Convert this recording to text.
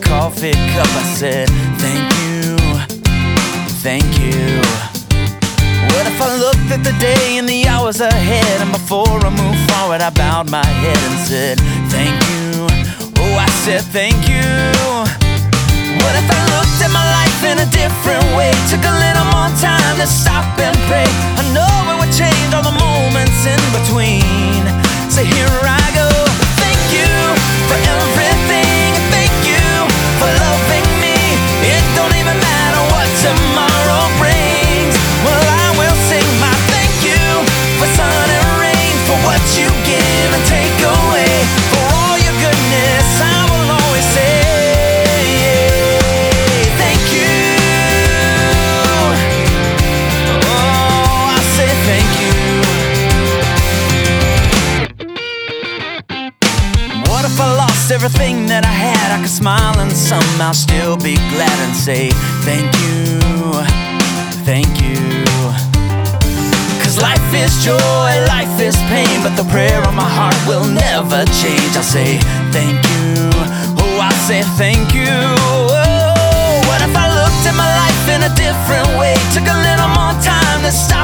coffee cup, I said, Thank you, thank you. What if I looked at the day and the hours ahead, and before I moved forward, I bowed my head and said, Thank you, oh, I said, Thank you. What if I looked at my life in a different lost everything that I had? I could smile and somehow still be glad and say thank you, thank you. Cause life is joy, life is pain, but the prayer of my heart will never change. I say thank you, oh, I say thank you. Oh, what if I looked at my life in a different way? Took a little more time to stop